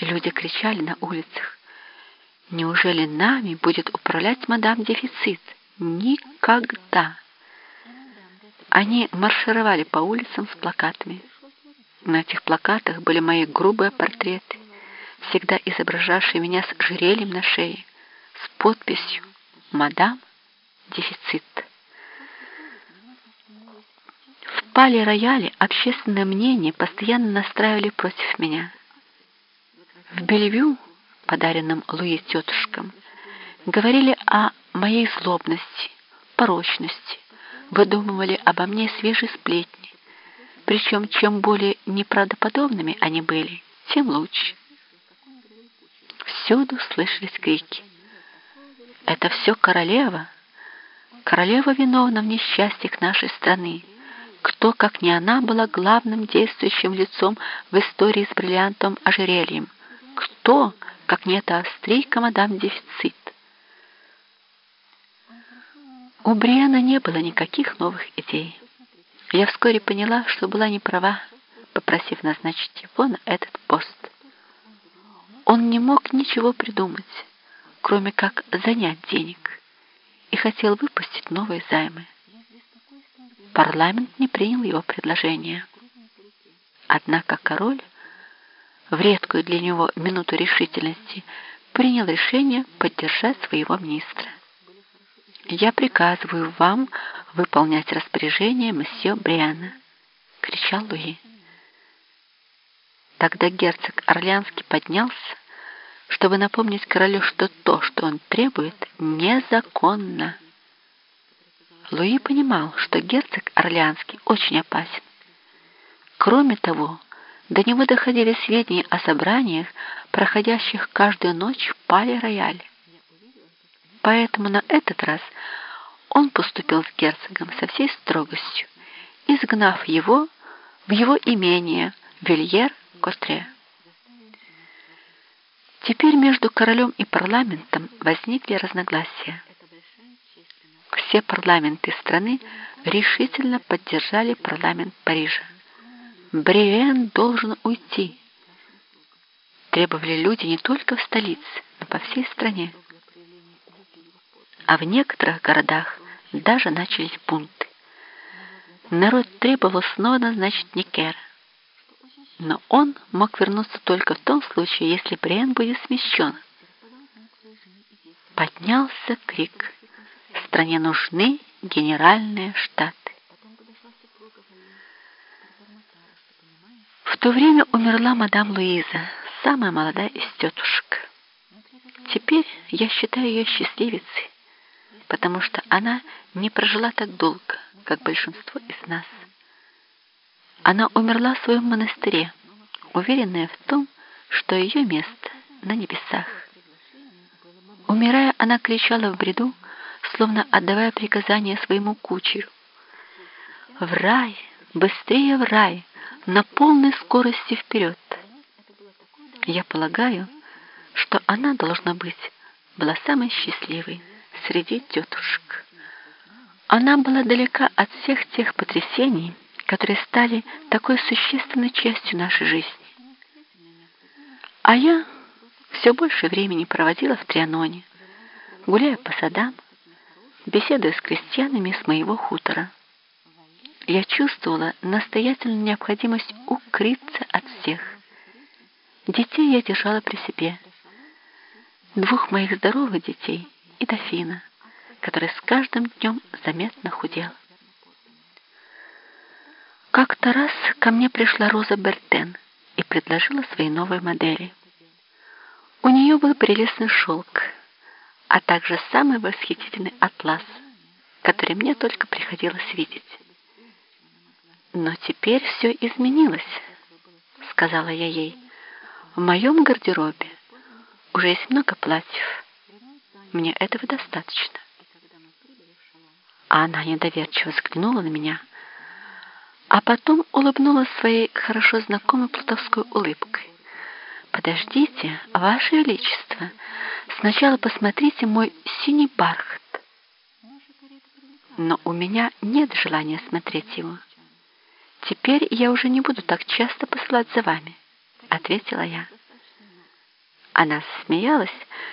Люди кричали на улицах. Неужели нами будет управлять мадам Дефицит? Никогда! Они маршировали по улицам с плакатами. На этих плакатах были мои грубые портреты, всегда изображавшие меня с жерельем на шее, с подписью «Мадам Дефицит». В пале-рояле общественное мнение постоянно настраивали против меня. В Бельвю, подаренном Луи тетушкам, говорили о моей злобности, порочности, выдумывали обо мне свежие сплетни. Причем, чем более неправдоподобными они были, тем лучше. Всюду слышались крики. «Это все королева! Королева виновна в несчастьях нашей страны!» Кто, как не она, была главным действующим лицом в истории с бриллиантом ожерельем? Кто, как не эта австрийка мадам Дефицит? У Бриана не было никаких новых идей. Я вскоре поняла, что была не права, попросив назначить его на этот пост. Он не мог ничего придумать, кроме как занять денег, и хотел выпустить новые займы. Парламент не принял его предложение. Однако король в редкую для него минуту решительности принял решение поддержать своего министра. «Я приказываю вам выполнять распоряжение месье Бриана», — кричал Луи. Тогда герцог Орлеанский поднялся, чтобы напомнить королю, что то, что он требует, незаконно. Луи понимал, что герцог Орлеанский очень опасен. Кроме того, до него доходили сведения о собраниях, проходящих каждую ночь в Пале-Рояле. Поэтому на этот раз он поступил с герцогом со всей строгостью, изгнав его в его имение Вильер-Костре. Теперь между королем и парламентом возникли разногласия все парламенты страны решительно поддержали парламент Парижа. Бриен должен уйти. Требовали люди не только в столице, но по всей стране. А в некоторых городах даже начались бунты. Народ требовал снова назначить Никера. Но он мог вернуться только в том случае, если Бриен будет смещен. Поднялся крик стране нужны генеральные штаты. В то время умерла мадам Луиза, самая молодая из тетушек. Теперь я считаю ее счастливицей, потому что она не прожила так долго, как большинство из нас. Она умерла в своем монастыре, уверенная в том, что ее место на небесах. Умирая, она кричала в бреду, словно отдавая приказание своему кучеру. В рай, быстрее в рай, на полной скорости вперед. Я полагаю, что она, должна быть, была самой счастливой среди тетушек. Она была далека от всех тех потрясений, которые стали такой существенной частью нашей жизни. А я все больше времени проводила в Трианоне, гуляя по садам, беседуя с крестьянами с моего хутора. Я чувствовала настоятельную необходимость укрыться от всех. Детей я держала при себе. Двух моих здоровых детей и дофина, который с каждым днем заметно худел. Как-то раз ко мне пришла Роза Бертен и предложила свои новые модели. У нее был прелестный шелк, а также самый восхитительный атлас, который мне только приходилось видеть. «Но теперь все изменилось», — сказала я ей. «В моем гардеробе уже есть много платьев. Мне этого достаточно». А она недоверчиво взглянула на меня, а потом улыбнулась своей хорошо знакомой плутовской улыбкой. «Подождите, Ваше Величество, сначала посмотрите мой синий бархат». Но у меня нет желания смотреть его. «Теперь я уже не буду так часто посылать за вами», — ответила я. Она смеялась,